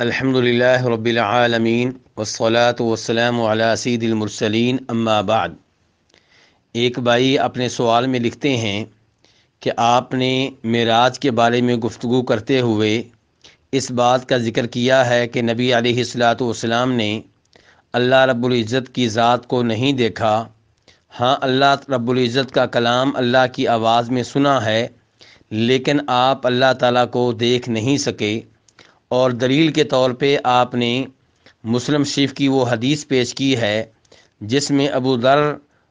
الحمد للہ رب العالمین والصلاة والسلام علی سید المرسلین، اما بعد۔ ایک بھائی اپنے سوال میں لکھتے ہیں کہ آپ نے معراج کے بارے میں گفتگو کرتے ہوئے اس بات کا ذکر کیا ہے کہ نبی علیہ الصلاۃ والسلام نے اللہ رب العزت کی ذات کو نہیں دیکھا۔ ہاں اللہ رب العزت کا کلام اللہ کی آواز میں سنا ہے، لیکن آپ اللہ تعالیٰ کو دیکھ نہیں سکے۔ اور دلیل کے طور پہ آپ نے مسلم شریف کی وہ حدیث پیش کی ہے، جس میں ابو در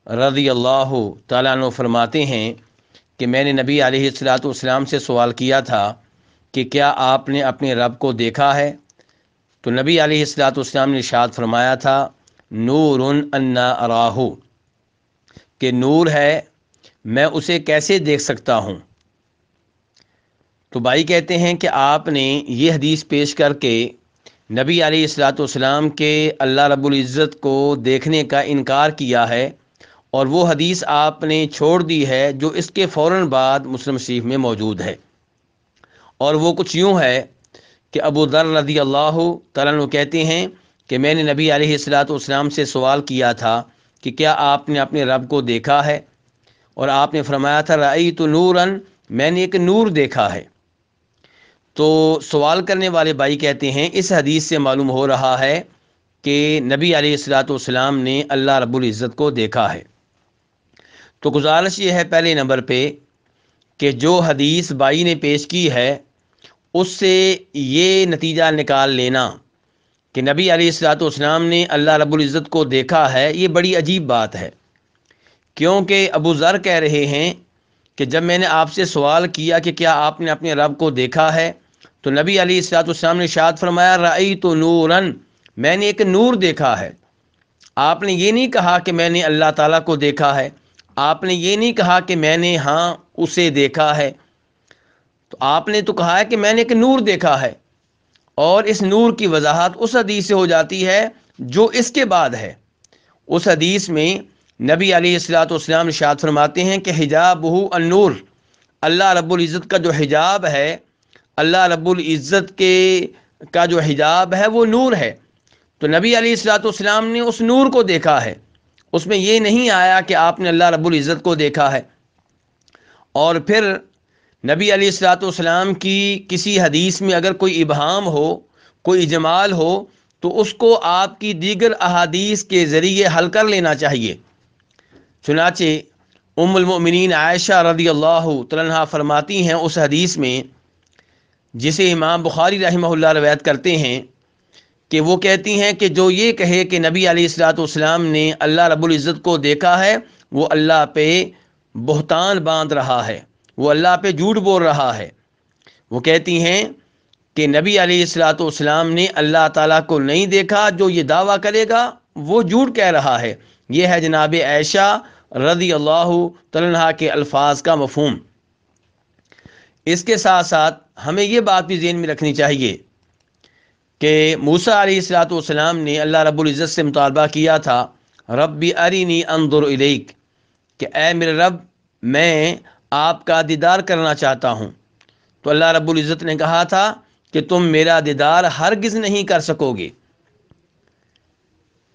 رضی اللہ تعالیٰ عنہ فرماتے ہیں کہ میں نے نبی علیہ الصلاۃ والسلام سے سوال کیا تھا کہ کیا آپ نے اپنے رب کو دیکھا ہے؟ تو نبی علیہ الصلاۃ والسلام نے اشاد فرمایا تھا، نور انا اراہو کہ نور ہے، میں اسے کیسے دیکھ سکتا ہوں؟ تو بھائی کہتے ہیں کہ آپ نے یہ حدیث پیش کر کے نبی علیہ الصلاۃ والسلام کے اللہ رب العزت کو دیکھنے کا انکار کیا ہے اور وہ حدیث آپ نے چھوڑ دی ہے جو اس کے فوراً بعد مسلم شریف میں موجود ہے۔ اور وہ کچھ یوں ہے کہ ابو ذر رضی اللہ تعالیٰ کہتے ہیں کہ میں نے نبی علیہ الصلاۃ والسلام سے سوال کیا تھا کہ کیا آپ نے اپنے رب کو دیکھا ہے؟ اور آپ نے فرمایا تھا رعی تو نوراً، میں نے ایک نور دیکھا ہے۔ تو سوال کرنے والے بھائی کہتے ہیں، اس حدیث سے معلوم ہو رہا ہے کہ نبی علیہ الصلاۃ والسلام نے اللہ رب العزت کو دیکھا ہے۔ تو گزارش یہ ہے پہلے نمبر پہ کہ جو حدیث بائی نے پیش کی ہے، اس سے یہ نتیجہ نکال لینا کہ نبی علیہ الصلاۃ والسلام نے اللہ رب العزت کو دیکھا ہے، یہ بڑی عجیب بات ہے۔ کیونکہ ابو ذر کہہ رہے ہیں کہ جب میں نے آپ سے سوال کیا کہ کیا آپ نے اپنے رب کو دیکھا ہے تو نبی علیہ السلاۃ والسلام نے شاد فرمایا رعی تو نوراً، میں نے ایک نور دیکھا ہے۔ آپ نے یہ نہیں کہا کہ میں نے اللہ تعالیٰ کو دیکھا ہے۔ آپ نے یہ نہیں کہا کہ میں نے ہاں اسے دیکھا ہے۔ تو آپ نے تو کہا ہے کہ میں نے ایک نور دیکھا ہے۔ اور اس نور کی وضاحت اس حدیث سے ہو جاتی ہے جو اس کے بعد ہے۔ اس حدیث میں نبی علیہ السلاۃ والسلام شاد فرماتے ہیں کہ حجاب ہو النور۔ اللہ رب العزت کا جو حجاب ہے اللہ رب العزت کے کا جو حجاب ہے وہ نور ہے۔ تو نبی علیہ السلاۃ والسلام نے اس نور کو دیکھا ہے۔ اس میں یہ نہیں آیا کہ آپ نے اللہ رب العزت کو دیکھا ہے۔ اور پھر نبی علیہ السلاۃ والسلام کی کسی حدیث میں اگر کوئی ابہام ہو، کوئی اجمال ہو، تو اس کو آپ کی دیگر احادیث کے ذریعے حل کر لینا چاہیے۔ چنانچہ ام المؤمنین عائشہ رضی اللہ تعالیٰ فرماتی ہیں اس حدیث میں جسے امام بخاری رحمہ اللہ روایت کرتے ہیں کہ وہ کہتی ہیں کہ جو یہ کہے کہ نبی علیہ السلاۃ والسلام نے اللہ رب العزت کو دیکھا ہے، وہ اللہ پہ بہتان باندھ رہا ہے، وہ اللہ پہ جھوٹ بول رہا ہے۔ وہ کہتی ہیں کہ نبی علیہ السلاۃ والسلام نے اللہ تعالیٰ کو نہیں دیکھا، جو یہ دعویٰ کرے گا، وہ جھوٹ کہہ رہا ہے۔ یہ ہے جناب عائشہ رضی اللہ تعالیٰ کے الفاظ کا مفہوم۔ اس کے ساتھ ساتھ ہمیں یہ بات بھی ذہن میں رکھنی چاہیے کہ موسا علیہ السلاۃ والسلام نے اللہ رب العزت سے مطالبہ کیا تھا، ربی ارینی اندر الیک، کہ اے میرے رب، میں آپ کا دیدار کرنا چاہتا ہوں۔ تو اللہ رب العزت نے کہا تھا کہ تم میرا دیدار ہرگز نہیں کر سکو گے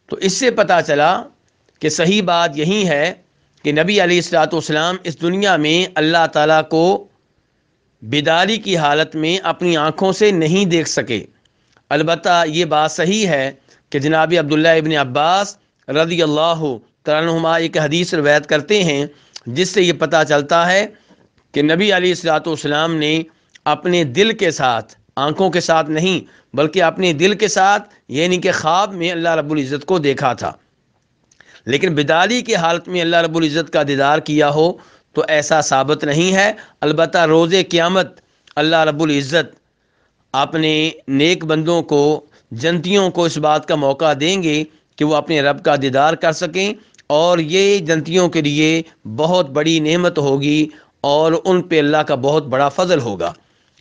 تو اس سے پتہ چلا کہ صحیح بات یہی ہے کہ نبی علیہ السلاۃ والسلام اس دنیا میں اللہ تعالیٰ کو بیداری کی حالت میں اپنی آنکھوں سے نہیں دیکھ سکے۔ البتہ یہ بات صحیح ہے کہ جناب عبداللہ ابن عباس رضی اللہ تعالیٰ ایک حدیث روایت کرتے ہیں، جس سے یہ پتہ چلتا ہے کہ نبی علیہ السلاۃ والسلام نے اپنے دل کے ساتھ، آنکھوں کے ساتھ نہیں، بلکہ اپنے دل کے ساتھ یعنی کہ خواب میں اللہ رب العزت کو دیکھا تھا۔ لیکن بداری کی حالت میں اللہ رب العزت کا دیدار کیا ہو تو ایسا ثابت نہیں ہے۔ البتہ روز قیامت اللہ رب العزت اپنے نیک بندوں کو، جنتیوں کو اس بات کا موقع دیں گے کہ وہ اپنے رب کا دیدار کر سکیں۔ اور یہ جنتیوں کے لیے بہت بڑی نعمت ہوگی اور ان پہ اللہ کا بہت بڑا فضل ہوگا۔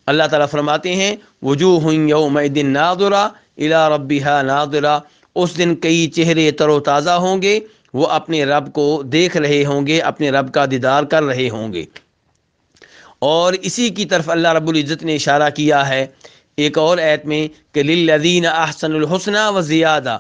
اللہ تعالیٰ فرماتے ہیں، وجوہ یوم دن نادرا الا ربیہ نادرا اس دن کئی چہرے تر و تازہ ہوں گے۔ وہ اپنے رب کو دیکھ رہے ہوں گے، اپنے رب کا دیدار کر رہے ہوں گے۔ اور اسی کی طرف اللہ رب العزت نے اشارہ کیا ہے۔ ایک اور ایت میں کہ للذین احسن الحسنہ و زیادہ